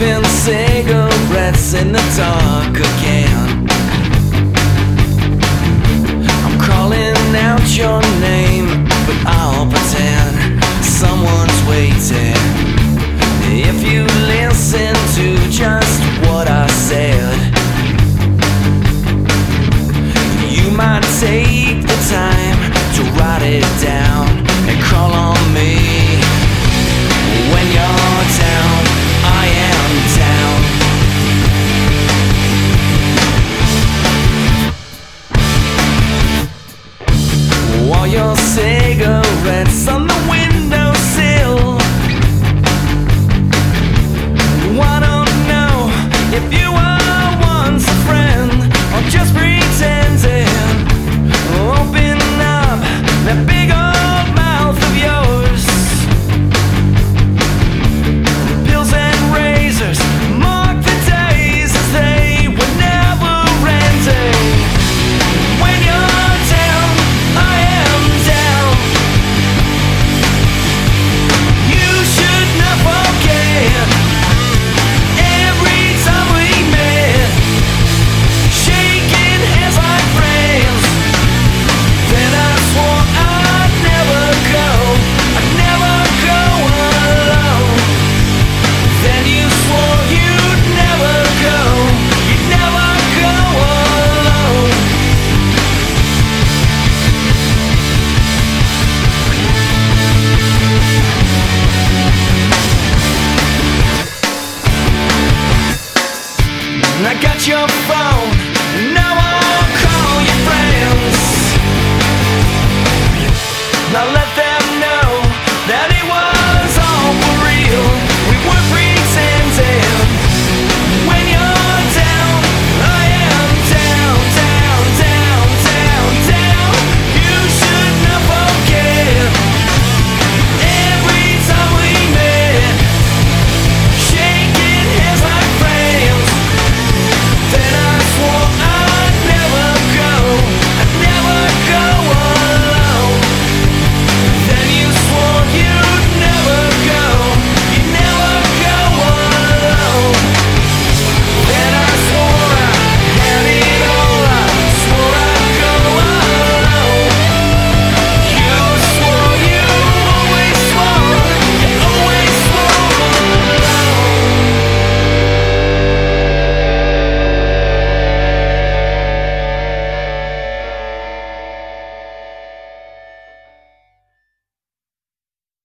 sniffing cigarettes in the dark again. your phone. Now I'll your friends. Now let